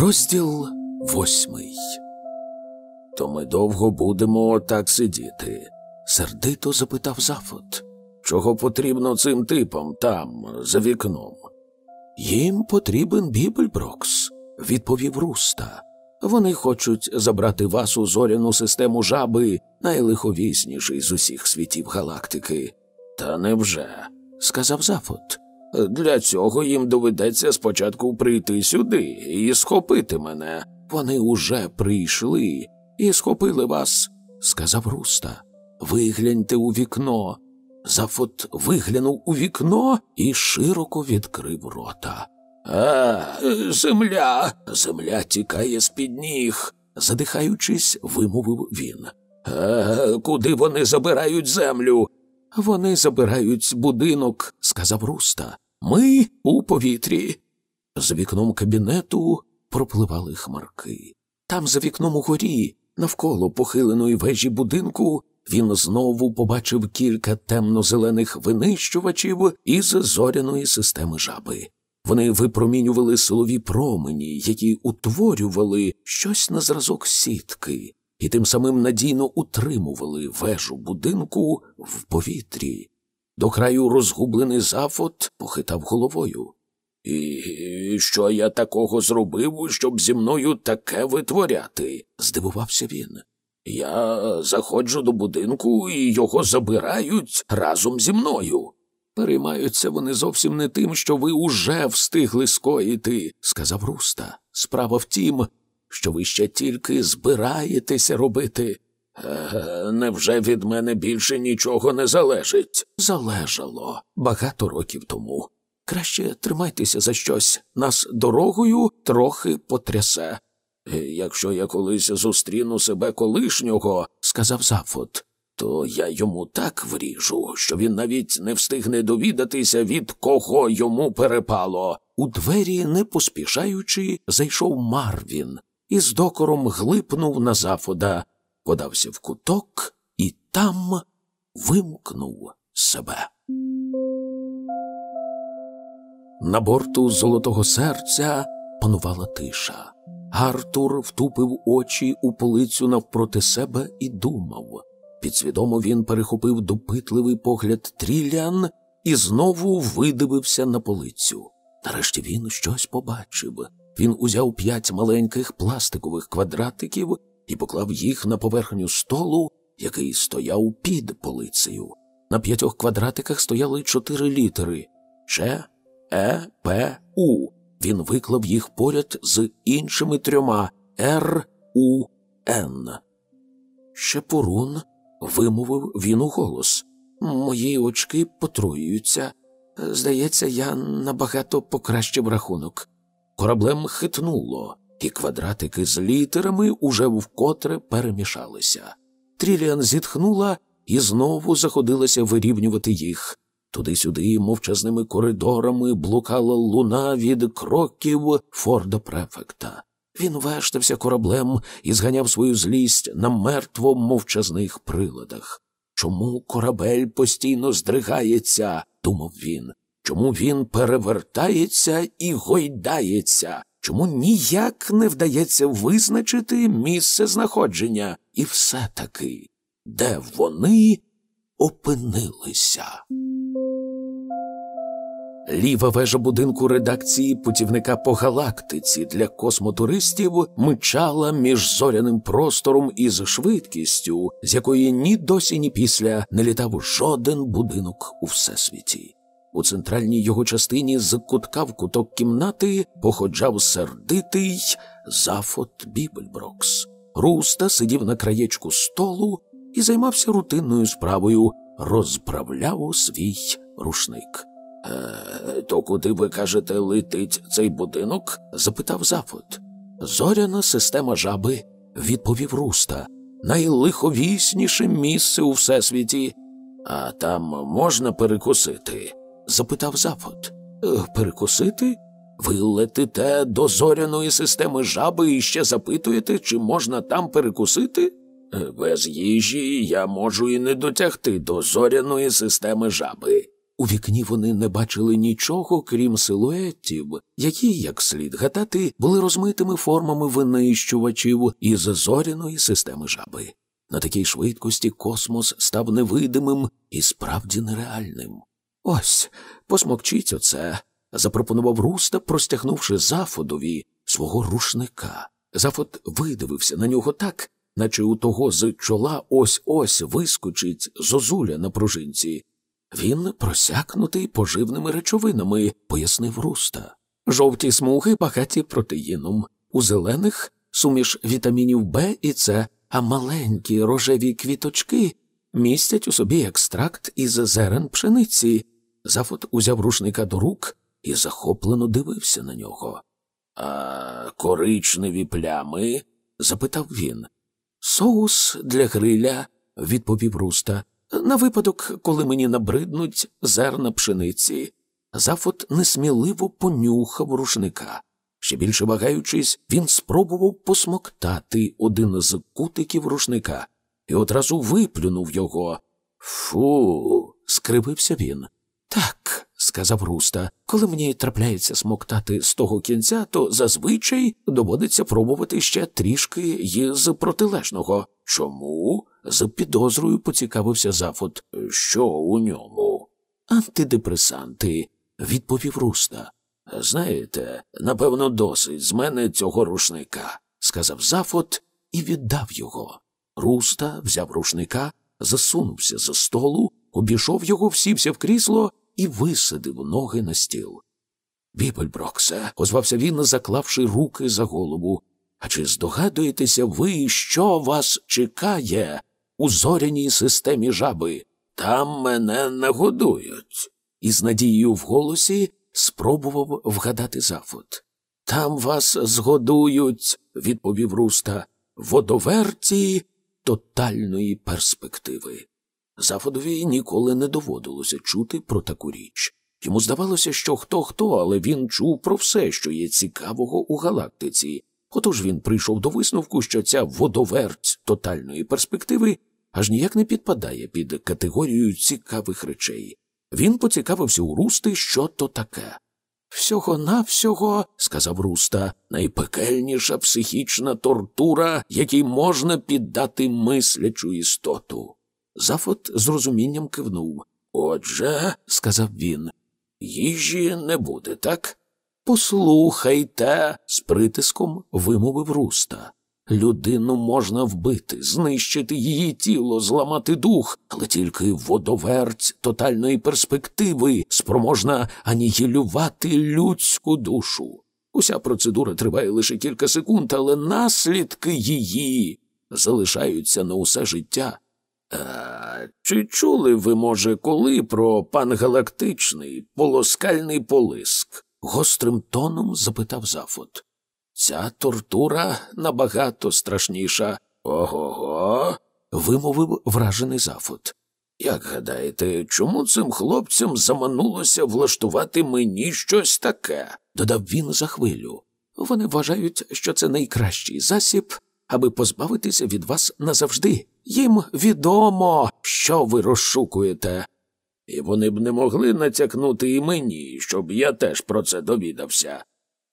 Розділ восьмий. То ми довго будемо так сидіти? сердито запитав Зафот. Чого потрібно цим типам там, за вікном? Їм потрібен Бібельброкс, відповів Руста. Вони хочуть забрати вас у зоряну систему жаби, найлиховісніший з усіх світів галактики. Та невже? сказав Зафот. Для цього їм доведеться спочатку прийти сюди і схопити мене. Вони уже прийшли і схопили вас, сказав Руста. Вигляньте у вікно. Зафот виглянув у вікно і широко відкрив рота. А, земля, земля тікає з під ніг, задихаючись, вимовив він. А, куди вони забирають землю? Вони забирають будинок, сказав Руста. Ми у повітрі. За вікном кабінету пропливали хмарки. Там, за вікном угорі, навколо похиленої вежі будинку, він знову побачив кілька темно-зелених винищувачів із зоряної системи жаби. Вони випромінювали силові промені, які утворювали щось на зразок сітки, і тим самим надійно утримували вежу будинку в повітрі. До краю розгублений зафот похитав головою. І що я такого зробив, щоб зі мною таке витворяти? здивувався він. Я заходжу до будинку і його забирають разом зі мною. Переймаються вони зовсім не тим, що ви уже встигли скоїти, сказав Руста. Справа в тім, що ви ще тільки збираєтеся робити. Е, невже від мене більше нічого не залежить? Залежало багато років тому. Краще тримайтеся за щось, нас дорогою трохи потрясе. «Е, якщо я колись зустріну себе колишнього, сказав Зафот, то я йому так вріжу, що він навіть не встигне довідатися, від кого йому перепало. У двері, не поспішаючи, зайшов Марвін і з докором глипнув на Зафода, подався в куток і там вимкнув себе. На борту золотого серця панувала тиша. Артур втупив очі у полицю навпроти себе і думав. Підсвідомо він перехопив допитливий погляд Трілян і знову видивився на полицю. Нарешті він щось побачив. Він узяв п'ять маленьких пластикових квадратиків і поклав їх на поверхню столу, який стояв під полицею. На п'ятьох квадратиках стояли чотири літери Ч, Е, П, У. Він виклав їх поряд з іншими трьома Р, У, Н. Щепурун, вимовив він у голос. Мої очки потруюються. Здається, я набагато покращив рахунок. Кораблем хитнуло, і квадратики з літерами уже вкотре перемішалися. Тріліан зітхнула і знову заходилася вирівнювати їх. Туди-сюди мовчазними коридорами блукала луна від кроків Форда Префекта. Він вештався кораблем і зганяв свою злість на мертво мовчазних приладах. Чому корабель постійно здригається? думав він. Чому він перевертається і гойдається? Чому ніяк не вдається визначити місце знаходження? І все таки, де вони опинилися? Ліва вежа будинку редакції путівника по галактиці для космотуристів мчала між зоряним простором із швидкістю, з якої ні досі, ні після не літав жоден будинок у всесвіті. У центральній його частині з кутка в куток кімнати походжав сердитий Зафот Бібельброкс. Руста сидів на краєчку столу і займався рутинною справою, розправляв свій рушник. Е, то куди ви кажете, летить цей будинок? запитав Зафот. Зоряна система жаби, відповів Руста. Найлиховісніше місце у всесвіті. А там можна перекусити? Запитав Зафот. «Е, Перекусити? Ви летите до зоряної системи жаби і ще запитуєте, чи можна там перекусити? Е, Без їжі я можу і не дотягти до зоряної системи жаби. У вікні вони не бачили нічого, крім силуетів, які, як слід гадати, були розмитими формами винищувачів із зоряної системи жаби. На такій швидкості космос став невидимим і справді нереальним. Ось, посмокчіть оце, запропонував Руста, простягнувши Зафодові свого рушника. Зафод видивився на нього так, наче у того з чола ось ось вискочить зозуля на пружинці. Він просякнутий поживними речовинами, пояснив Руста. Жовті смуги багаті протеїном, у зелених суміш вітамінів Б і С, а маленькі рожеві квіточки містять у собі екстракт із зерен пшениці. Зафот узяв рушника до рук і захоплено дивився на нього. А коричневі плями? запитав він. Соус для гриля, відповів Руста. На випадок, коли мені набриднуть зерна пшениці. Зафот несміливо понюхав рушника. Ще більше вагаючись, він спробував посмоктати один з кутиків рушника і одразу виплюнув його. Фу, скривився він. Сказав Руста, коли мені трапляється смоктати з того кінця, то зазвичай доводиться пробувати ще трішки й з протилежного. Чому? з підозрою поцікавився Зафот. Що у ньому? Антидепресанти, відповів Руста. Знаєте, напевно, досить з мене цього рушника, сказав Зафот і віддав його. Руста взяв рушника, засунувся за столу, обійшов його, всівся в крісло і висадив ноги на стіл. Бібельброксе, озвався він, заклавши руки за голову. А чи здогадуєтеся ви, що вас чекає у зоряній системі жаби? Там мене нагодують. І з надією в голосі спробував вгадати Зафот. Там вас згодують, відповів Руста, водоверці тотальної перспективи. Зафодові ніколи не доводилося чути про таку річ. Йому здавалося, що хто хто, але він чув про все, що є цікавого у галактиці. Отож він прийшов до висновку, що ця водоверть тотальної перспективи аж ніяк не підпадає під категорію цікавих речей. Він поцікавився у Русти, що то таке. Всього навсього, сказав Руста, найпекельніша психічна тортура, якій можна піддати мислячу істоту. Зафот з розумінням кивнув. Отже, сказав він, їжі не буде, так? Послухайте, з притиском вимовив Руста. Людину можна вбити, знищити її тіло, зламати дух, але тільки водоверть тотальної перспективи спроможна анігілювати людську душу. Уся процедура триває лише кілька секунд, але наслідки її залишаються на усе життя. А, Чи чули ви, може, коли про пангалактичний полоскальний полиск? гострим тоном запитав Зафот. Ця тортура набагато страшніша. Ого. го вимовив вражений Зафот. Як гадаєте, чому цим хлопцям заманулося влаштувати мені щось таке? додав він за хвилю. Вони вважають, що це найкращий засіб, аби позбавитися від вас назавжди. Їм відомо, що ви розшукуєте. І вони б не могли натякнути і мені, щоб я теж про це довідався.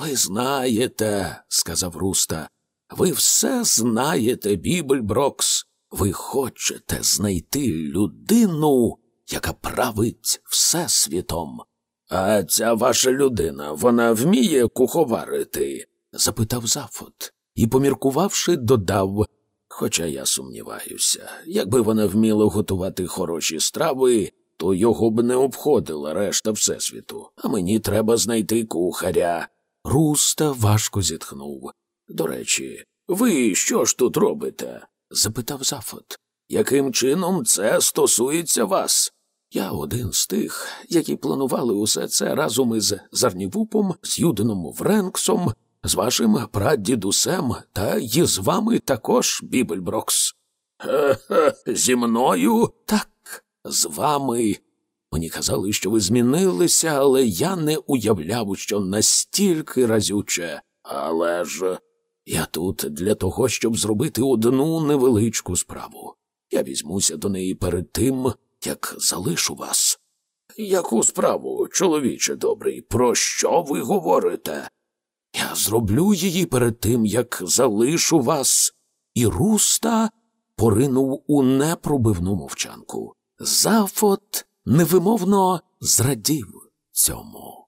Ви знаєте, сказав Руста, ви все знаєте, Бібельброкс. Ви хочете знайти людину, яка править всесвітом. А ця ваша людина, вона вміє куховарити? запитав Зафот і, поміркувавши, додав. Хоча я сумніваюся, якби вона вміла готувати хороші страви, то його б не обходила решта Всесвіту, а мені треба знайти кухаря. Руста важко зітхнув. До речі, ви що ж тут робите? запитав Зафот. Яким чином це стосується вас? Я один з тих, які планували усе це разом із Зарнівупом, з Юденом Вренксом, з вашим прадідусем та й з вами також, Бібельброкс. Хе-хе, зі мною? Так, з вами. Мені казали, що ви змінилися, але я не уявляв, що настільки разюче. Але ж я тут для того, щоб зробити одну невеличку справу. Я візьмуся до неї перед тим, як залишу вас. Яку справу, чоловіче добрий, про що ви говорите? Я зроблю її перед тим, як залишу вас. І руста поринув у непробивну мовчанку. Зафот невимовно зрадів цьому.